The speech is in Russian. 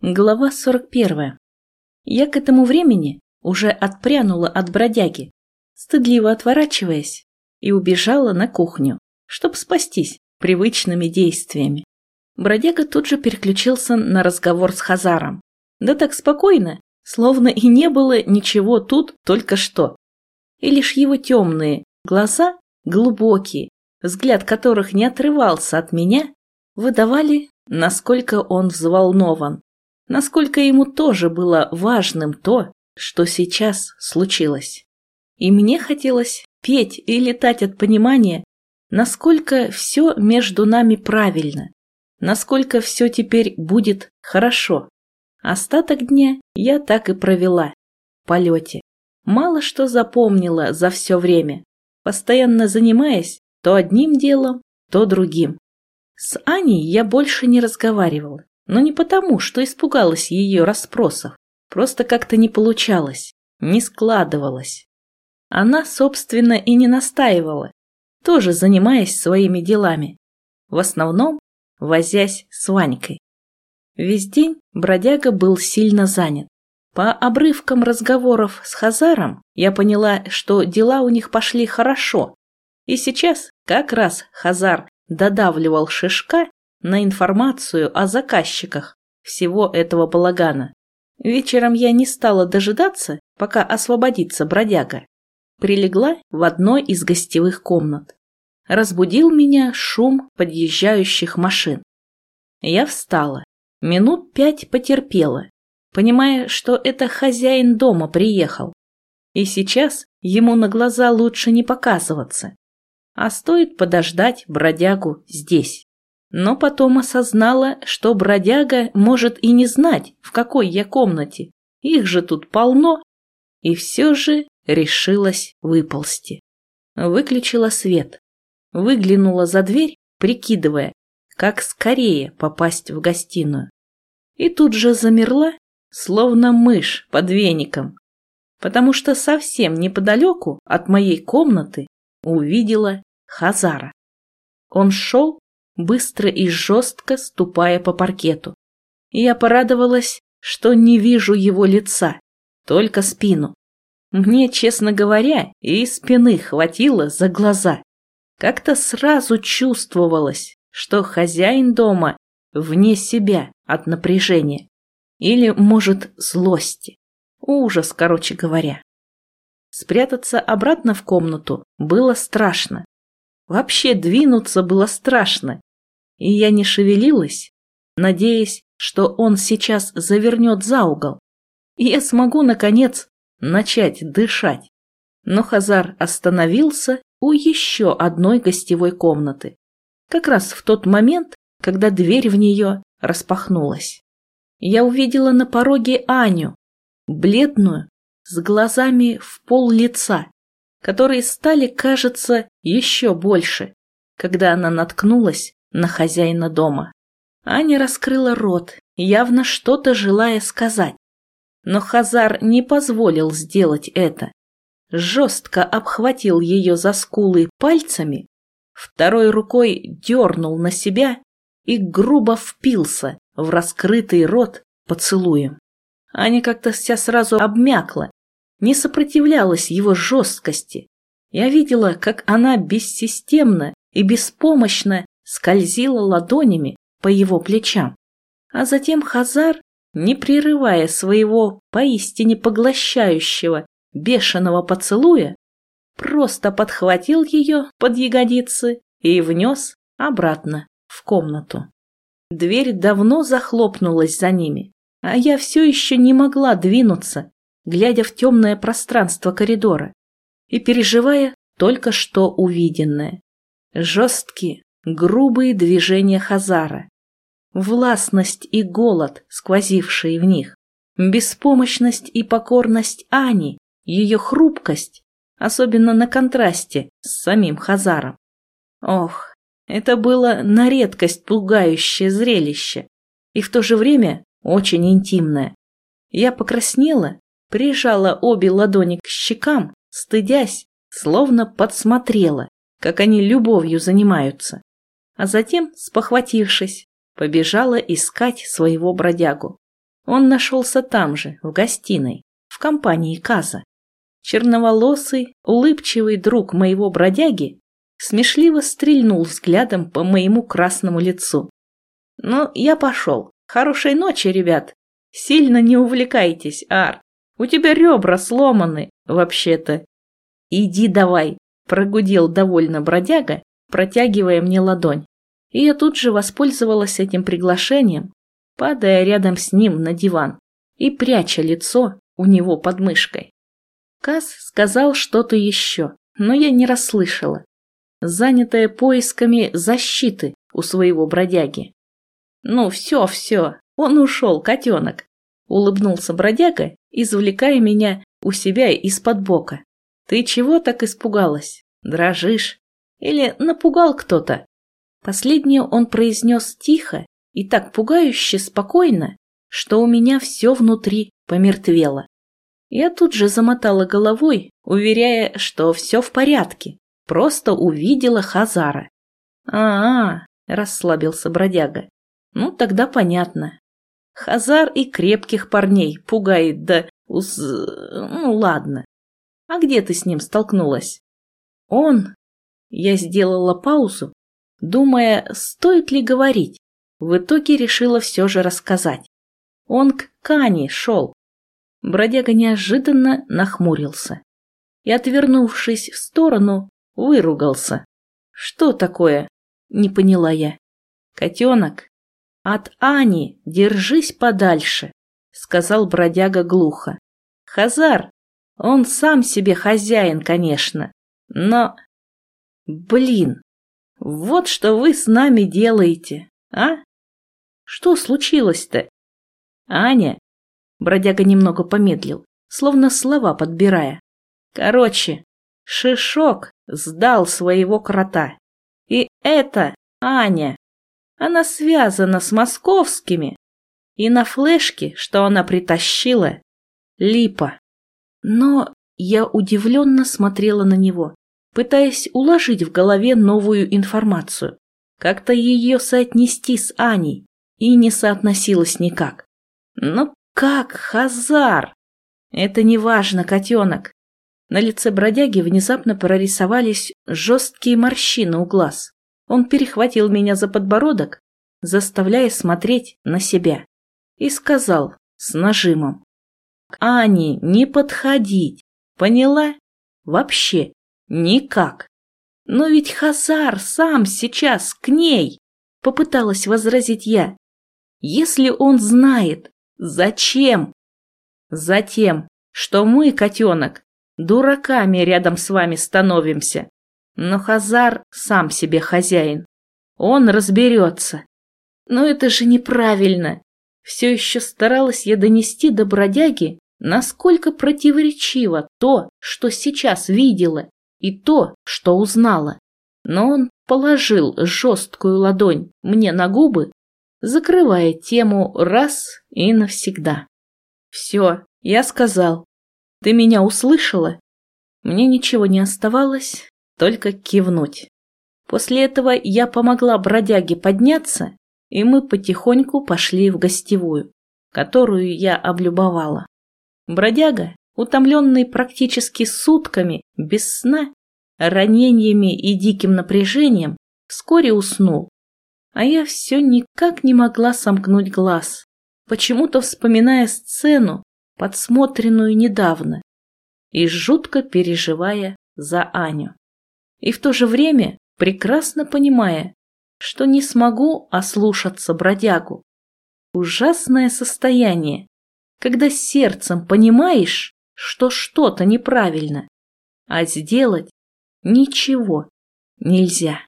Глава 41. Я к этому времени уже отпрянула от бродяги, стыдливо отворачиваясь, и убежала на кухню, чтобы спастись привычными действиями. Бродяга тут же переключился на разговор с Хазаром. Да так спокойно, словно и не было ничего тут только что. И лишь его темные глаза, глубокие, взгляд которых не отрывался от меня, выдавали, насколько он взволнован, насколько ему тоже было важным то, что сейчас случилось. И мне хотелось петь и летать от понимания, насколько все между нами правильно, насколько все теперь будет хорошо. Остаток дня я так и провела в полете. Мало что запомнила за все время, постоянно занимаясь то одним делом, то другим. С Аней я больше не разговаривала, но не потому, что испугалась ее расспросов, просто как-то не получалось, не складывалось. Она, собственно, и не настаивала, тоже занимаясь своими делами, в основном возясь с Ванькой. Весь день бродяга был сильно занят. По обрывкам разговоров с Хазаром я поняла, что дела у них пошли хорошо, и сейчас как раз Хазар додавливал Шишка на информацию о заказчиках всего этого балагана. Вечером я не стала дожидаться, пока освободится бродяга. Прилегла в одной из гостевых комнат. Разбудил меня шум подъезжающих машин. Я встала. Минут пять потерпела, понимая, что это хозяин дома приехал. И сейчас ему на глаза лучше не показываться а стоит подождать бродягу здесь. Но потом осознала, что бродяга может и не знать, в какой я комнате. Их же тут полно. И все же решилась выползти. Выключила свет. Выглянула за дверь, прикидывая, как скорее попасть в гостиную. И тут же замерла, словно мышь под веником, потому что совсем неподалеку от моей комнаты увидела Хазара. Он шел, быстро и жестко ступая по паркету. Я порадовалась, что не вижу его лица, только спину. Мне, честно говоря, и спины хватило за глаза. Как-то сразу чувствовалось, что хозяин дома вне себя от напряжения. Или, может, злости. Ужас, короче говоря. Спрятаться обратно в комнату было страшно. Вообще двинуться было страшно, и я не шевелилась, надеясь, что он сейчас завернет за угол, и я смогу, наконец, начать дышать. Но Хазар остановился у еще одной гостевой комнаты, как раз в тот момент, когда дверь в нее распахнулась. Я увидела на пороге Аню, бледную, с глазами в пол лица, которые стали, кажется, еще больше, когда она наткнулась на хозяина дома. Аня раскрыла рот, явно что-то желая сказать. Но Хазар не позволил сделать это. Жестко обхватил ее за скулы пальцами, второй рукой дернул на себя и грубо впился в раскрытый рот поцелуем. Аня как-то вся сразу обмякла не сопротивлялась его жесткости. Я видела, как она бессистемно и беспомощно скользила ладонями по его плечам. А затем Хазар, не прерывая своего поистине поглощающего бешеного поцелуя, просто подхватил ее под ягодицы и внес обратно в комнату. Дверь давно захлопнулась за ними, а я все еще не могла двинуться, глядя в темное пространство коридора и переживая только что увиденное. Жесткие, грубые движения Хазара, властность и голод, сквозившие в них, беспомощность и покорность Ани, ее хрупкость, особенно на контрасте с самим Хазаром. Ох, это было на редкость пугающее зрелище и в то же время очень интимное. Я покраснела прижала обе ладони к щекам, стыдясь, словно подсмотрела, как они любовью занимаются. А затем, спохватившись, побежала искать своего бродягу. Он нашелся там же, в гостиной, в компании Каза. Черноволосый, улыбчивый друг моего бродяги смешливо стрельнул взглядом по моему красному лицу. «Ну, я пошел. Хорошей ночи, ребят. Сильно не увлекайтесь, Ар. У тебя ребра сломаны, вообще-то». «Иди давай», – прогудел довольно бродяга, протягивая мне ладонь. И я тут же воспользовалась этим приглашением, падая рядом с ним на диван и пряча лицо у него под мышкой. Каз сказал что-то еще, но я не расслышала, занятая поисками защиты у своего бродяги. «Ну все, все, он ушел, котенок», — улыбнулся бродяга, извлекая меня у себя из-под бока. «Ты чего так испугалась? Дрожишь? Или напугал кто-то?» Последнее он произнес тихо и так пугающе спокойно, что у меня все внутри помертвело. Я тут же замотала головой, уверяя, что все в порядке, просто увидела Хазара. «А-а», — расслабился бродяга, — «ну тогда понятно. Хазар и крепких парней пугает, да уз... ну ладно. А где ты с ним столкнулась?» «Он...» Я сделала паузу, думая, стоит ли говорить. В итоге решила все же рассказать. Он к Кане шел, Бродяга неожиданно нахмурился и, отвернувшись в сторону, выругался. «Что такое?» – не поняла я. «Котенок, от Ани держись подальше», – сказал бродяга глухо. «Хазар, он сам себе хозяин, конечно, но... Блин, вот что вы с нами делаете, а? Что случилось-то? Аня Бродяга немного помедлил, словно слова подбирая. Короче, Шишок сдал своего крота. И это Аня. Она связана с московскими. И на флешке, что она притащила, липа. Но я удивленно смотрела на него, пытаясь уложить в голове новую информацию. Как-то ее соотнести с Аней, и не соотносилось никак. Но как Хазар? Это не важно, котенок. На лице бродяги внезапно прорисовались жесткие морщины у глаз. Он перехватил меня за подбородок, заставляя смотреть на себя, и сказал с нажимом. «К Ане не подходить, поняла? Вообще никак. Но ведь Хазар сам сейчас к ней, попыталась возразить я. Если он знает, Зачем? Затем, что мы, котенок, дураками рядом с вами становимся. Но Хазар сам себе хозяин. Он разберется. Но это же неправильно. Все еще старалась я донести до бродяги, насколько противоречиво то, что сейчас видела, и то, что узнала. Но он положил жесткую ладонь мне на губы закрывая тему раз и навсегда. «Все, я сказал. Ты меня услышала?» Мне ничего не оставалось, только кивнуть. После этого я помогла бродяге подняться, и мы потихоньку пошли в гостевую, которую я облюбовала. Бродяга, утомленный практически сутками, без сна, ранениями и диким напряжением, вскоре уснул, а я все никак не могла сомкнуть глаз, почему-то вспоминая сцену, подсмотренную недавно, и жутко переживая за Аню. И в то же время прекрасно понимая, что не смогу ослушаться бродягу. Ужасное состояние, когда сердцем понимаешь, что что-то неправильно, а сделать ничего нельзя.